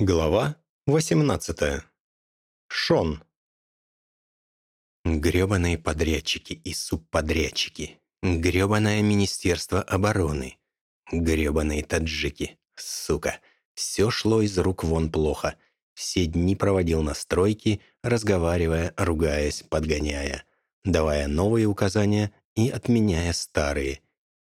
Глава 18. Шон. Грёбаные подрядчики и субподрядчики. Грёбаное Министерство обороны. Грёбаные таджики. Сука. Все шло из рук вон плохо. Все дни проводил на стройке, разговаривая, ругаясь, подгоняя, давая новые указания и отменяя старые.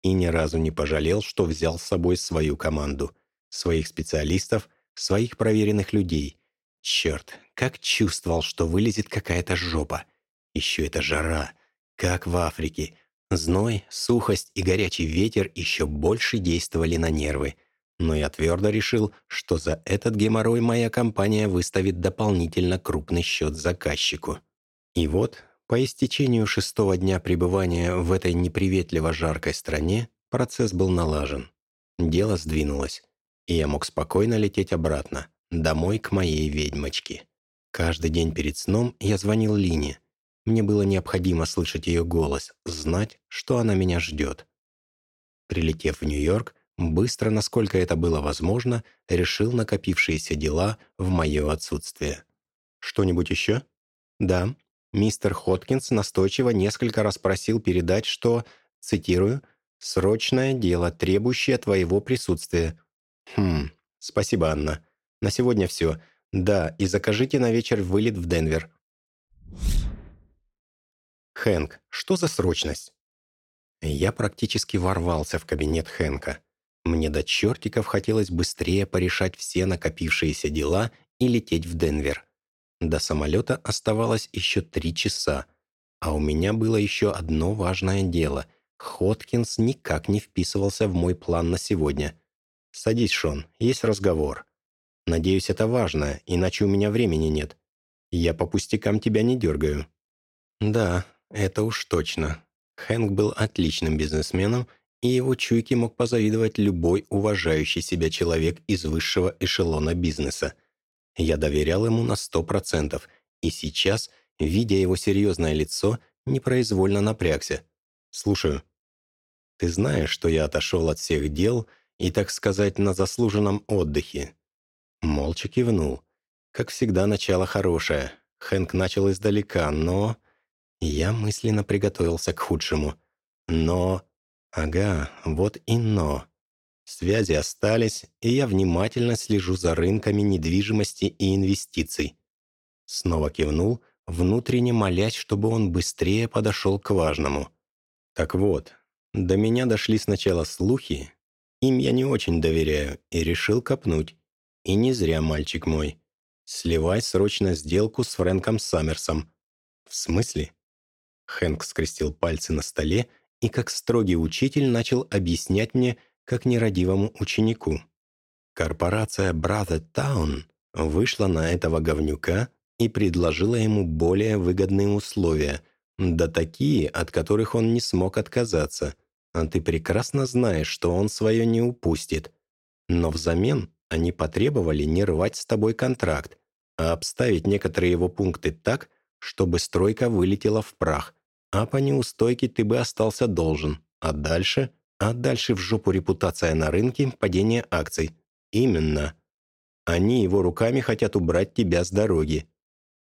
И ни разу не пожалел, что взял с собой свою команду, своих специалистов – своих проверенных людей. Черт, как чувствовал, что вылезет какая-то жопа. Еще эта жара, как в Африке. Зной, сухость и горячий ветер еще больше действовали на нервы. Но я твердо решил, что за этот геморрой моя компания выставит дополнительно крупный счет заказчику. И вот, по истечению шестого дня пребывания в этой неприветливо жаркой стране, процесс был налажен. Дело сдвинулось и я мог спокойно лететь обратно, домой к моей ведьмочке. Каждый день перед сном я звонил Лине. Мне было необходимо слышать ее голос, знать, что она меня ждет. Прилетев в Нью-Йорк, быстро, насколько это было возможно, решил накопившиеся дела в мое отсутствие. «Что-нибудь еще?» «Да». Мистер Хоткинс настойчиво несколько раз просил передать, что, цитирую, «срочное дело, требующее твоего присутствия. «Хм, спасибо, Анна. На сегодня все. Да, и закажите на вечер вылет в Денвер». «Хэнк, что за срочность?» Я практически ворвался в кабинет Хэнка. Мне до чертиков хотелось быстрее порешать все накопившиеся дела и лететь в Денвер. До самолета оставалось еще три часа, а у меня было еще одно важное дело. Хоткинс никак не вписывался в мой план на сегодня — «Садись, Шон, есть разговор. Надеюсь, это важно, иначе у меня времени нет. Я по пустякам тебя не дергаю». Да, это уж точно. Хэнк был отличным бизнесменом, и его чуйки мог позавидовать любой уважающий себя человек из высшего эшелона бизнеса. Я доверял ему на сто процентов, и сейчас, видя его серьезное лицо, непроизвольно напрягся. «Слушаю. Ты знаешь, что я отошел от всех дел и, так сказать, на заслуженном отдыхе. Молча кивнул. Как всегда, начало хорошее. Хэнк начал издалека, но... Я мысленно приготовился к худшему. Но... Ага, вот и но. Связи остались, и я внимательно слежу за рынками недвижимости и инвестиций. Снова кивнул, внутренне молясь, чтобы он быстрее подошел к важному. Так вот, до меня дошли сначала слухи, им я не очень доверяю и решил копнуть. И не зря, мальчик мой. Сливай срочно сделку с Фрэнком Саммерсом. В смысле? Хэнк скрестил пальцы на столе и, как строгий учитель, начал объяснять мне, как нерадивому ученику. Корпорация Brother Town вышла на этого говнюка и предложила ему более выгодные условия, да такие, от которых он не смог отказаться – а ты прекрасно знаешь, что он свое не упустит. Но взамен они потребовали не рвать с тобой контракт, а обставить некоторые его пункты так, чтобы стройка вылетела в прах, а по неустойке ты бы остался должен. А дальше? А дальше в жопу репутация на рынке, падение акций. Именно. Они его руками хотят убрать тебя с дороги.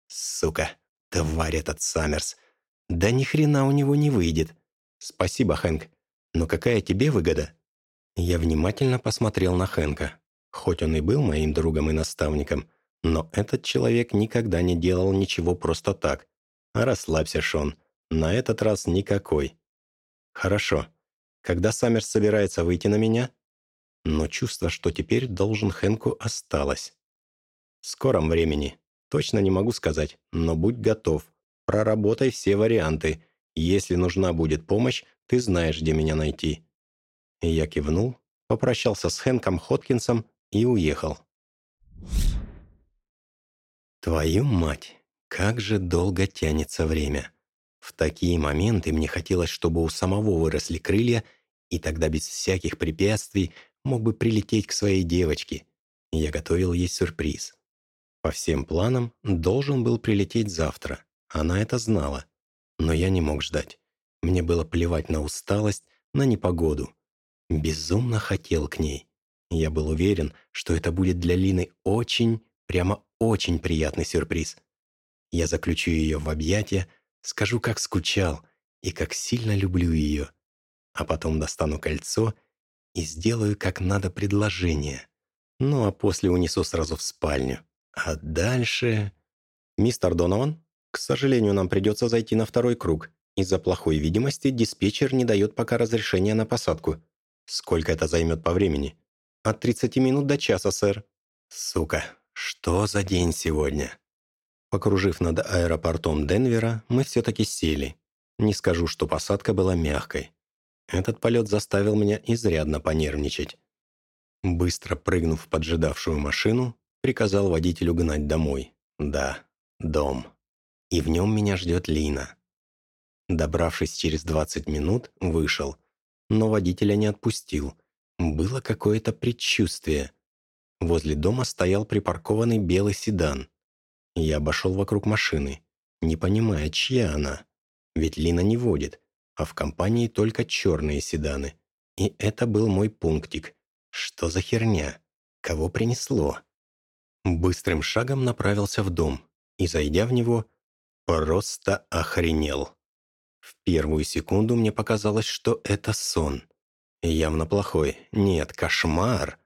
Сука, тварь этот Саммерс. Да ни хрена у него не выйдет. Спасибо, Хэнк. Но какая тебе выгода?» Я внимательно посмотрел на Хэнка. Хоть он и был моим другом и наставником, но этот человек никогда не делал ничего просто так. Расслабься, Шон. На этот раз никакой. Хорошо. Когда Саммерс собирается выйти на меня? Но чувство, что теперь должен Хэнку, осталось. В скором времени. Точно не могу сказать, но будь готов. Проработай все варианты. Если нужна будет помощь, ты знаешь, где меня найти». И я кивнул, попрощался с Хэнком Хоткинсом и уехал. Твою мать, как же долго тянется время. В такие моменты мне хотелось, чтобы у самого выросли крылья, и тогда без всяких препятствий мог бы прилететь к своей девочке. Я готовил ей сюрприз. По всем планам должен был прилететь завтра. Она это знала. Но я не мог ждать. Мне было плевать на усталость, на непогоду. Безумно хотел к ней. Я был уверен, что это будет для Лины очень, прямо очень приятный сюрприз. Я заключу ее в объятия, скажу, как скучал и как сильно люблю ее, а потом достану кольцо и сделаю как надо предложение. Ну а после унесу сразу в спальню. А дальше... «Мистер Донован, к сожалению, нам придется зайти на второй круг. Из-за плохой видимости диспетчер не дает пока разрешения на посадку. Сколько это займет по времени?» «От 30 минут до часа, сэр». «Сука, что за день сегодня?» Покружив над аэропортом Денвера, мы все-таки сели. Не скажу, что посадка была мягкой. Этот полет заставил меня изрядно понервничать. Быстро прыгнув в поджидавшую машину, приказал водителю гнать домой. Да, дом. И в нем меня ждет Лина. Добравшись через 20 минут, вышел. Но водителя не отпустил. Было какое-то предчувствие. Возле дома стоял припаркованный белый седан. Я обошел вокруг машины, не понимая, чья она. Ведь Лина не водит, а в компании только черные седаны. И это был мой пунктик. Что за херня? Кого принесло? Быстрым шагом направился в дом и, зайдя в него, просто охренел. В первую секунду мне показалось, что это сон. Явно плохой. Нет, кошмар.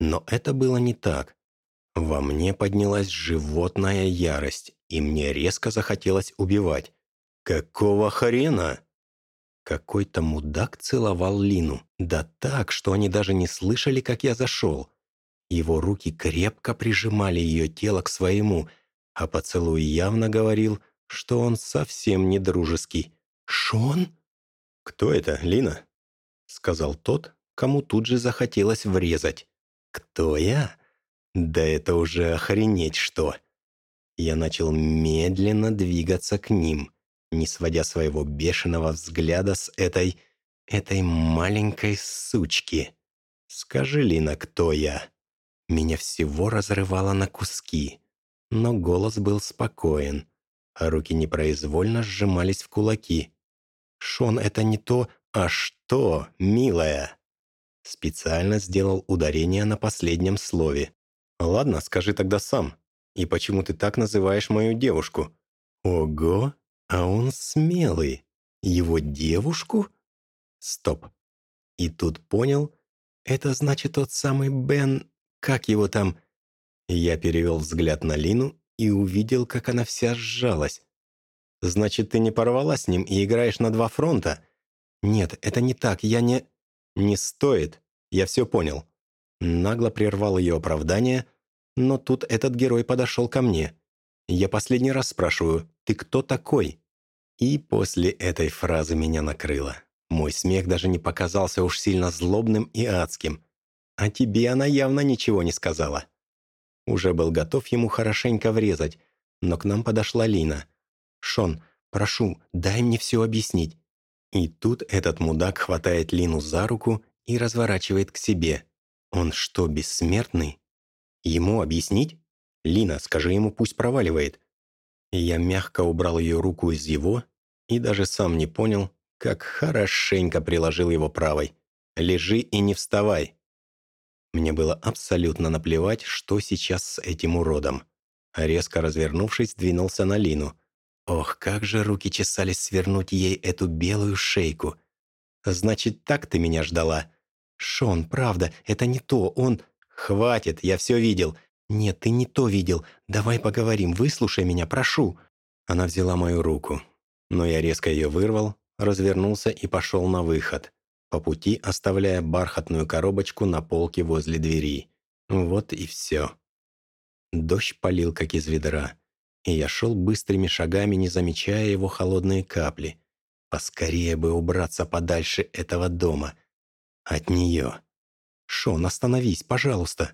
Но это было не так. Во мне поднялась животная ярость, и мне резко захотелось убивать. Какого хрена? Какой-то мудак целовал Лину. Да так, что они даже не слышали, как я зашел. Его руки крепко прижимали ее тело к своему, а поцелуй явно говорил, что он совсем не дружеский. «Шон?» «Кто это, Лина?» — сказал тот, кому тут же захотелось врезать. «Кто я?» Да это уже охренеть что! Я начал медленно двигаться к ним, не сводя своего бешеного взгляда с этой... этой маленькой сучки. Скажи, Лина, кто я? Меня всего разрывало на куски, но голос был спокоен, а руки непроизвольно сжимались в кулаки. «Шон, это не то, а что, милая?» Специально сделал ударение на последнем слове. «Ладно, скажи тогда сам. И почему ты так называешь мою девушку?» «Ого, а он смелый. Его девушку?» «Стоп. И тут понял, это значит тот самый Бен... Как его там?» Я перевел взгляд на Лину и увидел, как она вся сжалась. «Значит, ты не порвала с ним и играешь на два фронта?» «Нет, это не так, я не...» «Не стоит, я все понял нагло прервал ее оправдание, но тут этот герой подошел ко мне. Я последний раз спрашиваю, ты кто такой? И после этой фразы меня накрыло. Мой смех даже не показался уж сильно злобным и адским. А тебе она явно ничего не сказала. Уже был готов ему хорошенько врезать, но к нам подошла Лина. «Шон, прошу, дай мне все объяснить». И тут этот мудак хватает Лину за руку и разворачивает к себе. Он что, бессмертный? Ему объяснить? Лина, скажи ему, пусть проваливает. Я мягко убрал ее руку из его и даже сам не понял, как хорошенько приложил его правой. «Лежи и не вставай!» Мне было абсолютно наплевать, что сейчас с этим уродом. Резко развернувшись, двинулся на Лину. Ох, как же руки чесались свернуть ей эту белую шейку. «Значит, так ты меня ждала?» «Шон, правда, это не то, он...» «Хватит, я все видел». «Нет, ты не то видел. Давай поговорим, выслушай меня, прошу». Она взяла мою руку, но я резко ее вырвал, развернулся и пошел на выход, по пути оставляя бархатную коробочку на полке возле двери. Вот и все. Дождь полил, как из ведра, и я шел быстрыми шагами, не замечая его холодные капли. Поскорее бы убраться подальше этого дома — от нее. «Шон, остановись, пожалуйста!»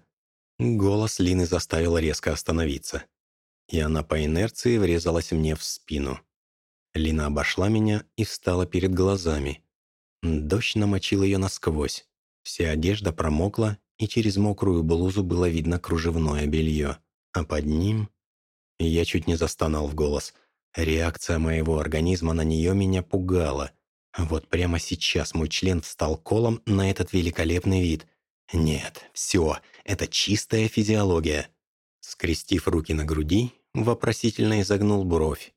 Голос Лины заставил резко остановиться. И она по инерции врезалась мне в спину. Лина обошла меня и встала перед глазами. Дождь намочил ее насквозь. Вся одежда промокла, и через мокрую блузу было видно кружевное белье. А под ним... Я чуть не застонал в голос. Реакция моего организма на нее меня пугала — вот прямо сейчас мой член встал колом на этот великолепный вид. Нет, все, это чистая физиология. Скрестив руки на груди, вопросительно изогнул бровь.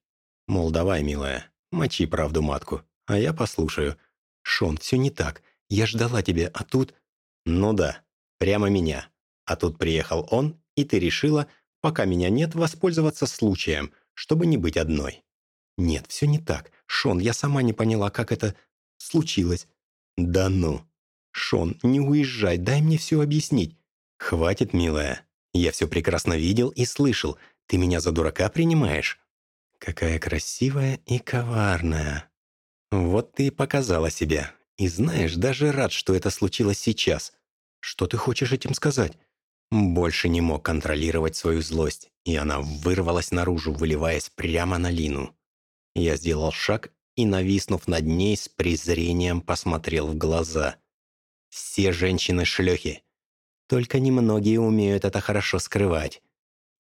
Мол, давай, милая, мочи правду матку, а я послушаю. Шон, все не так. Я ждала тебя, а тут... Ну да, прямо меня. А тут приехал он, и ты решила, пока меня нет, воспользоваться случаем, чтобы не быть одной. Нет, все не так. Шон, я сама не поняла, как это случилось. Да ну. Шон, не уезжай, дай мне все объяснить. Хватит, милая. Я все прекрасно видел и слышал. Ты меня за дурака принимаешь? Какая красивая и коварная. Вот ты и показала себя. И знаешь, даже рад, что это случилось сейчас. Что ты хочешь этим сказать? Больше не мог контролировать свою злость, и она вырвалась наружу, выливаясь прямо на Лину. Я сделал шаг и, нависнув над ней, с презрением посмотрел в глаза. «Все женщины шлёхи. Только немногие умеют это хорошо скрывать».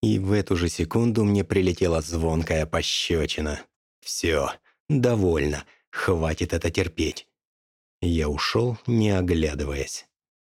И в эту же секунду мне прилетела звонкая пощечина. «Все, довольно, хватит это терпеть». Я ушел, не оглядываясь.